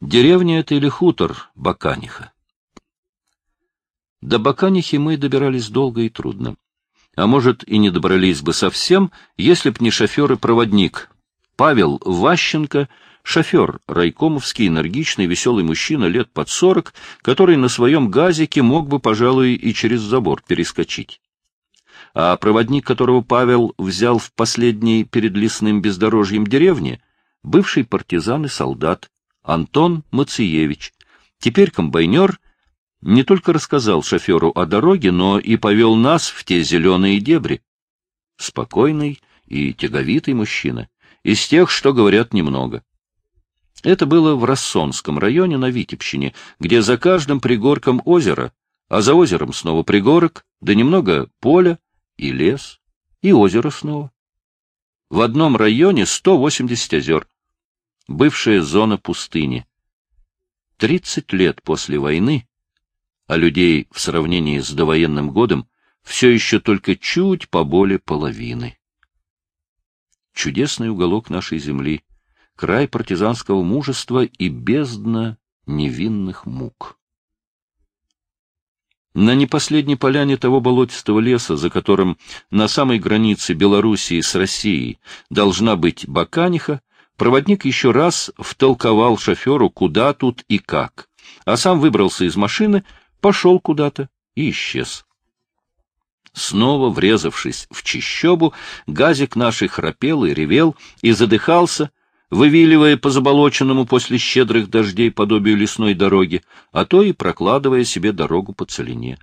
Деревня это или хутор Баканиха? До Баканихи мы добирались долго и трудно. А может, и не добрались бы совсем, если б не шофер и проводник. Павел Ващенко, шофер, райкомовский, энергичный, веселый мужчина лет под сорок, который на своем газике мог бы, пожалуй, и через забор перескочить. А проводник, которого Павел взял в последний перед лесным бездорожьем деревни, бывший партизан и солдат, Антон Мациевич, теперь комбайнер, не только рассказал шоферу о дороге, но и повел нас в те зеленые дебри. Спокойный и тяговитый мужчина, из тех, что говорят немного. Это было в Рассонском районе на Витебщине, где за каждым пригорком озеро, а за озером снова пригорок, да немного поля и лес, и озеро снова. В одном районе 180 озер, бывшая зона пустыни. Тридцать лет после войны, а людей в сравнении с довоенным годом все еще только чуть поболе половины. Чудесный уголок нашей земли, край партизанского мужества и бездна невинных мук. На непоследней поляне того болотистого леса, за которым на самой границе Белоруссии с Россией должна быть Баканиха, Проводник еще раз втолковал шоферу, куда тут и как, а сам выбрался из машины, пошел куда-то и исчез. Снова врезавшись в чищобу, газик нашей храпел и ревел, и задыхался, вывиливая по заболоченному после щедрых дождей подобию лесной дороги, а то и прокладывая себе дорогу по целине.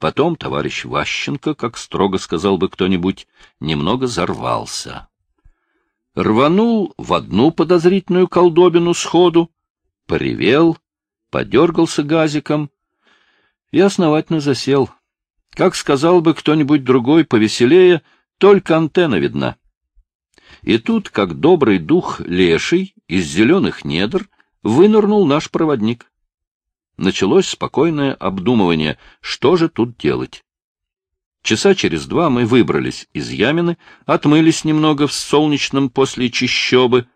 Потом товарищ Ващенко, как строго сказал бы кто-нибудь, немного зарвался рванул в одну подозрительную колдобину сходу, поревел, подергался газиком и основательно засел. Как сказал бы кто-нибудь другой повеселее, только антенна видна. И тут, как добрый дух леший из зеленых недр, вынырнул наш проводник. Началось спокойное обдумывание, что же тут делать. Часа через два мы выбрались из Ямины, отмылись немного в солнечном после чищобы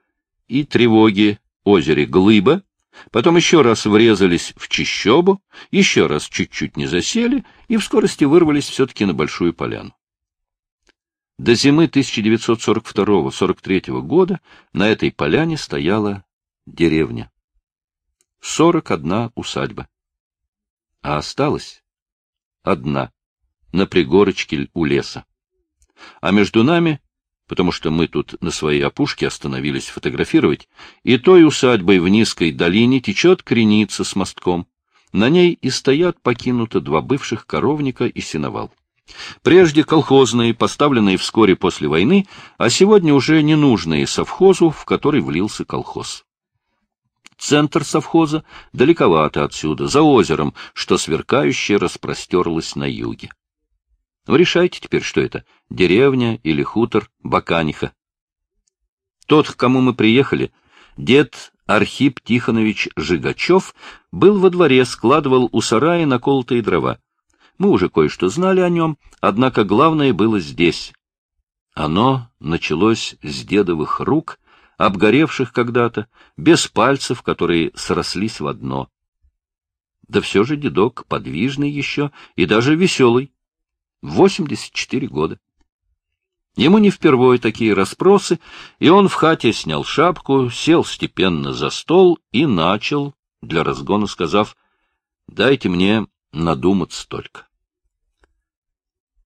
и тревоги озере Глыба, потом еще раз врезались в чищобу, еще раз чуть-чуть не засели и в скорости вырвались все-таки на Большую Поляну. До зимы 1942-43 года на этой поляне стояла деревня. Сорок одна усадьба. А осталась одна на пригорочке у леса. А между нами, потому что мы тут на своей опушке остановились фотографировать, и той усадьбой в низкой долине течет креница с мостком. На ней и стоят покинуты два бывших коровника и сеновал. Прежде колхозные, поставленные вскоре после войны, а сегодня уже ненужные совхозу, в который влился колхоз. Центр совхоза далековато отсюда, за озером, что сверкающе распростерлось на юге. Вы решайте теперь, что это, деревня или хутор Баканиха. Тот, к кому мы приехали, дед Архип Тихонович Жигачев, был во дворе, складывал у сарая наколотые дрова. Мы уже кое-что знали о нем, однако главное было здесь. Оно началось с дедовых рук, обгоревших когда-то, без пальцев, которые срослись в одно. Да все же дедок подвижный еще и даже веселый. 84 года. Ему не впервой такие расспросы, и он в хате снял шапку, сел степенно за стол и начал, для разгона сказав, «Дайте мне надуматься только».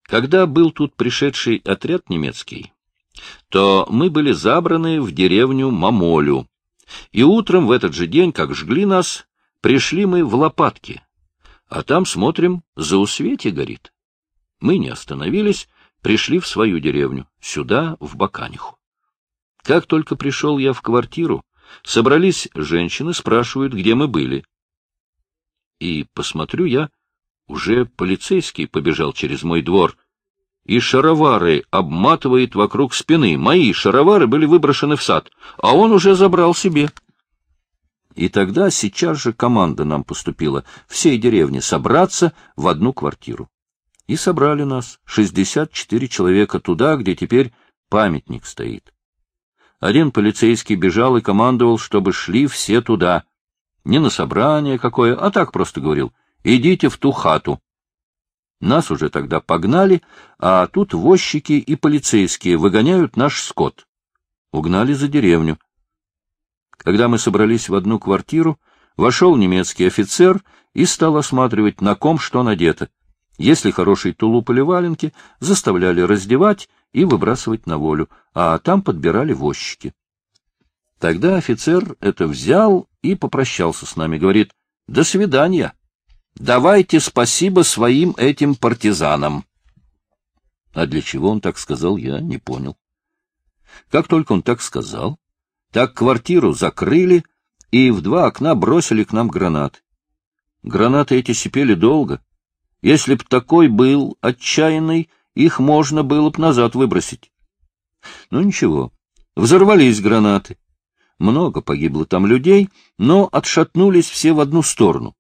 Когда был тут пришедший отряд немецкий, то мы были забраны в деревню Мамолю, и утром в этот же день, как жгли нас, пришли мы в лопатки, а там, смотрим, за усветье горит. Мы не остановились, пришли в свою деревню, сюда, в Баканиху. Как только пришел я в квартиру, собрались женщины, спрашивают, где мы были. И, посмотрю я, уже полицейский побежал через мой двор, и шаровары обматывает вокруг спины. Мои шаровары были выброшены в сад, а он уже забрал себе. И тогда сейчас же команда нам поступила всей деревне собраться в одну квартиру и собрали нас, 64 человека, туда, где теперь памятник стоит. Один полицейский бежал и командовал, чтобы шли все туда. Не на собрание какое, а так просто говорил. Идите в ту хату. Нас уже тогда погнали, а тут возчики и полицейские выгоняют наш скот. Угнали за деревню. Когда мы собрались в одну квартиру, вошел немецкий офицер и стал осматривать, на ком что надето. Если хороший тулуп или валенки, заставляли раздевать и выбрасывать на волю, а там подбирали возчики. Тогда офицер это взял и попрощался с нами, говорит, «До свидания! Давайте спасибо своим этим партизанам!» А для чего он так сказал, я не понял. Как только он так сказал, так квартиру закрыли и в два окна бросили к нам гранаты. Гранаты эти сипели долго. Если б такой был отчаянный, их можно было б назад выбросить. Ну ничего, взорвались гранаты. Много погибло там людей, но отшатнулись все в одну сторону.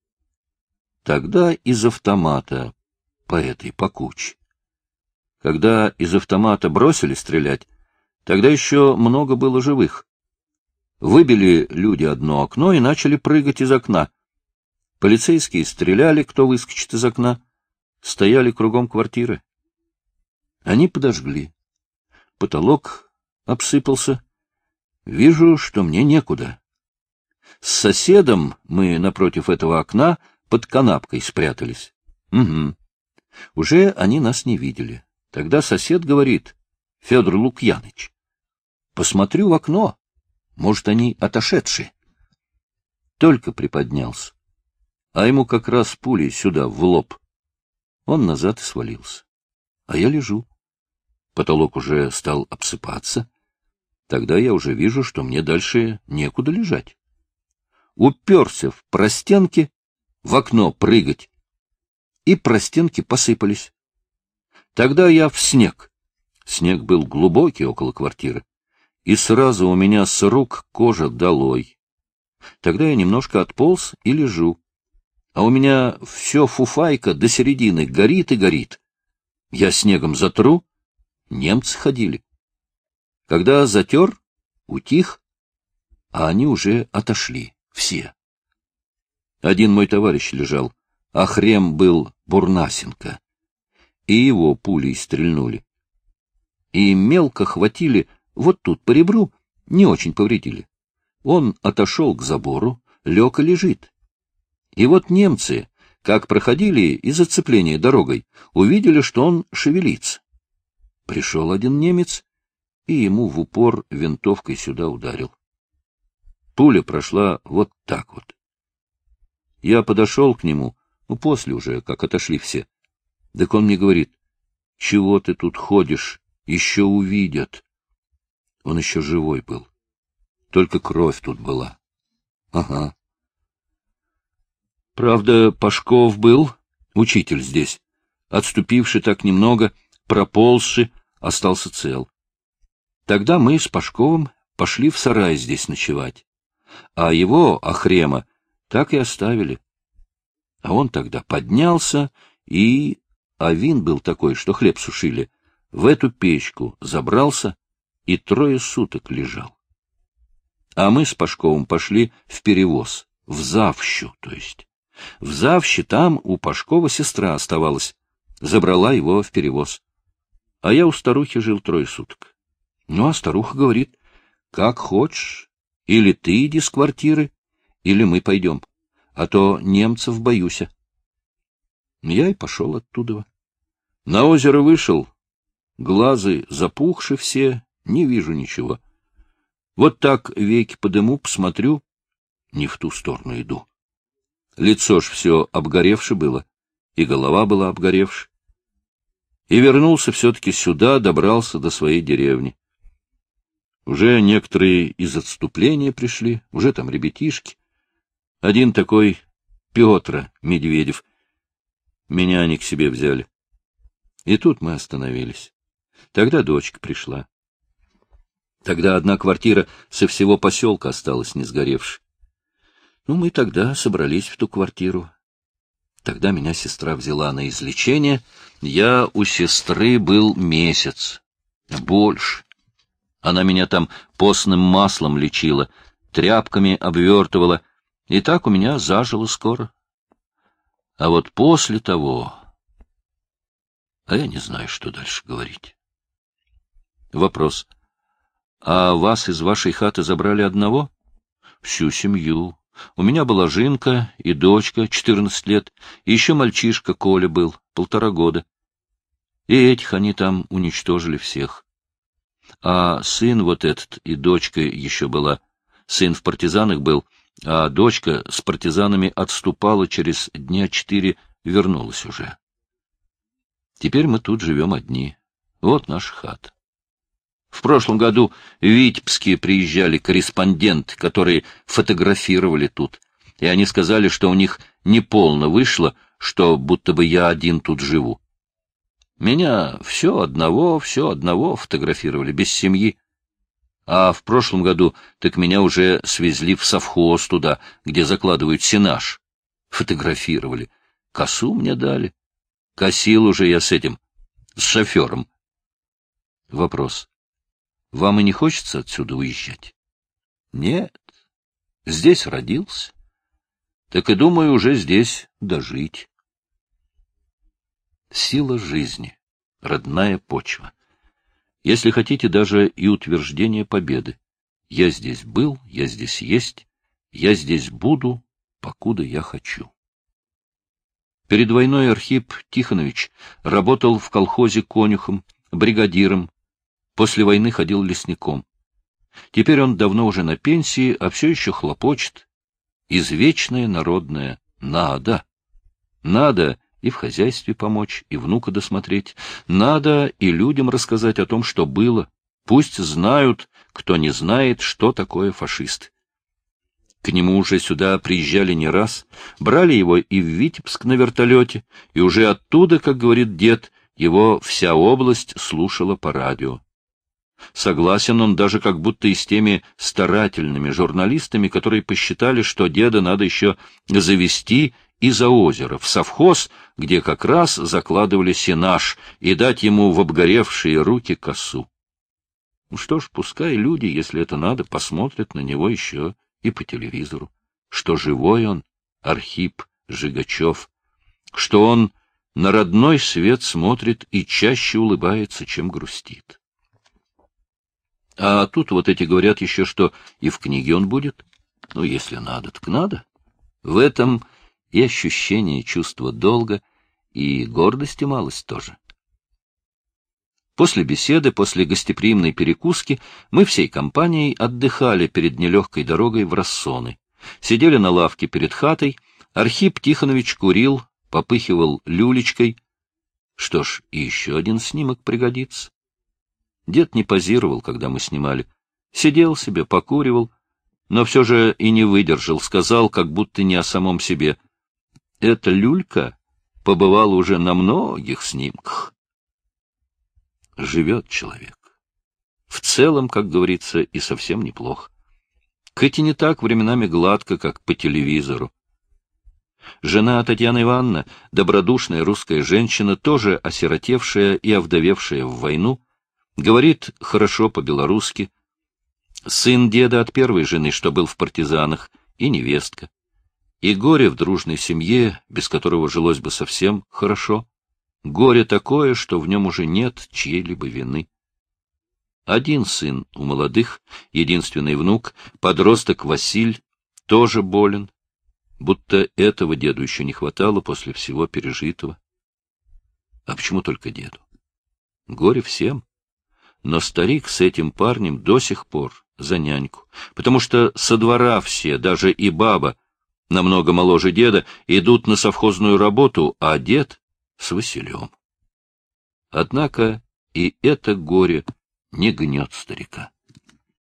Тогда из автомата по этой покуч. Когда из автомата бросили стрелять, тогда еще много было живых. Выбили люди одно окно и начали прыгать из окна. Полицейские стреляли, кто выскочит из окна. Стояли кругом квартиры. Они подожгли. Потолок обсыпался. Вижу, что мне некуда. С соседом мы напротив этого окна под канапкой спрятались. Угу. Уже они нас не видели. Тогда сосед говорит, Федор Лукьяныч, посмотрю в окно. Может, они отошедшие. Только приподнялся. А ему как раз пулей сюда, в лоб. Он назад и свалился. А я лежу. Потолок уже стал обсыпаться. Тогда я уже вижу, что мне дальше некуда лежать. Уперся в простенки, в окно прыгать. И простенки посыпались. Тогда я в снег. Снег был глубокий около квартиры и сразу у меня с рук кожа долой. Тогда я немножко отполз и лежу. А у меня все фуфайка до середины горит и горит. Я снегом затру, немцы ходили. Когда затер, утих, а они уже отошли, все. Один мой товарищ лежал, а хрем был Бурнасенко, и его пулей стрельнули. И мелко хватили вот тут по ребру не очень повредили. Он отошел к забору, лег и лежит. И вот немцы, как проходили из зацепления дорогой, увидели, что он шевелится. Пришел один немец и ему в упор винтовкой сюда ударил. Пуля прошла вот так вот. Я подошел к нему, ну, после уже, как отошли все. Так он мне говорит, чего ты тут ходишь, еще увидят. Он еще живой был. Только кровь тут была. Ага. Правда, Пашков был, учитель здесь, отступивший так немного, проползший, остался цел. Тогда мы с Пашковым пошли в сарай здесь ночевать, а его, Ахрема, так и оставили. А он тогда поднялся и... А вин был такой, что хлеб сушили. В эту печку забрался и трое суток лежал. А мы с Пашковым пошли в перевоз, в Завщу, то есть. В Завще там у Пашкова сестра оставалась, забрала его в перевоз. А я у старухи жил трое суток. Ну, а старуха говорит, как хочешь, или ты иди с квартиры, или мы пойдем, а то немцев боюся. Я и пошел оттуда. На озеро вышел, глазы запухши все, не вижу ничего. Вот так веки подыму, посмотрю, не в ту сторону иду. Лицо ж все обгоревше было, и голова была обгоревшая. И вернулся все-таки сюда, добрался до своей деревни. Уже некоторые из отступления пришли, уже там ребятишки. Один такой Петра Медведев. Меня они к себе взяли. И тут мы остановились. Тогда дочка пришла. Тогда одна квартира со всего поселка осталась не сгоревшей. Ну, мы тогда собрались в ту квартиру. Тогда меня сестра взяла на излечение. Я у сестры был месяц, больше. Она меня там постным маслом лечила, тряпками обвертывала, и так у меня зажило скоро. А вот после того... А я не знаю, что дальше говорить. Вопрос. А вас из вашей хаты забрали одного? Всю семью. У меня была жинка и дочка, четырнадцать лет, и еще мальчишка Коля был, полтора года. И этих они там уничтожили всех. А сын вот этот и дочка еще была. Сын в партизанах был, а дочка с партизанами отступала через дня четыре, вернулась уже. Теперь мы тут живем одни. Вот наша хата. В прошлом году в Витебске приезжали корреспонденты, которые фотографировали тут, и они сказали, что у них неполно вышло, что будто бы я один тут живу. Меня все одного, все одного фотографировали, без семьи. А в прошлом году так меня уже свезли в совхоз туда, где закладывают сенаж. Фотографировали. Косу мне дали. Косил уже я с этим, с шофером. Вопрос. Вам и не хочется отсюда уезжать? Нет. Здесь родился. Так и думаю уже здесь дожить. Сила жизни, родная почва. Если хотите, даже и утверждение победы. Я здесь был, я здесь есть, я здесь буду, покуда я хочу. Перед войной Архип Тихонович работал в колхозе конюхом, бригадиром, после войны ходил лесником. Теперь он давно уже на пенсии, а все еще хлопочет. Извечное народное «надо». Надо и в хозяйстве помочь, и внука досмотреть. Надо и людям рассказать о том, что было. Пусть знают, кто не знает, что такое фашист. К нему уже сюда приезжали не раз, брали его и в Витебск на вертолете, и уже оттуда, как говорит дед, его вся область слушала по радио. Согласен он даже как будто и с теми старательными журналистами, которые посчитали, что деда надо еще завести и за озеро, в совхоз, где как раз закладывали сенаж, и дать ему в обгоревшие руки косу. Ну что ж, пускай люди, если это надо, посмотрят на него еще и по телевизору, что живой он, Архип Жигачев, что он на родной свет смотрит и чаще улыбается, чем грустит. А тут вот эти говорят еще, что и в книге он будет. Ну, если надо, так надо. В этом и ощущение чувства долга, и гордости малость тоже. После беседы, после гостеприимной перекуски мы всей компанией отдыхали перед нелегкой дорогой в Рассоны. Сидели на лавке перед хатой, Архип Тихонович курил, попыхивал люлечкой. Что ж, еще один снимок пригодится. Дед не позировал, когда мы снимали. Сидел себе, покуривал, но все же и не выдержал, сказал, как будто не о самом себе. Эта люлька побывала уже на многих снимках. Живет человек. В целом, как говорится, и совсем неплохо. Хоть и не так временами гладко, как по телевизору. Жена Татьяна Ивановна, добродушная русская женщина, тоже осиротевшая и овдовевшая в войну, Говорит хорошо по-белорусски. Сын деда от первой жены, что был в партизанах, и невестка. И горе в дружной семье, без которого жилось бы совсем хорошо. Горе такое, что в нем уже нет чьей-либо вины. Один сын у молодых, единственный внук, подросток Василь, тоже болен, будто этого деду еще не хватало после всего пережитого. А почему только деду? Горе всем но старик с этим парнем до сих пор за няньку, потому что со двора все, даже и баба, намного моложе деда, идут на совхозную работу, а дед с Василем. Однако и это горе не гнет старика.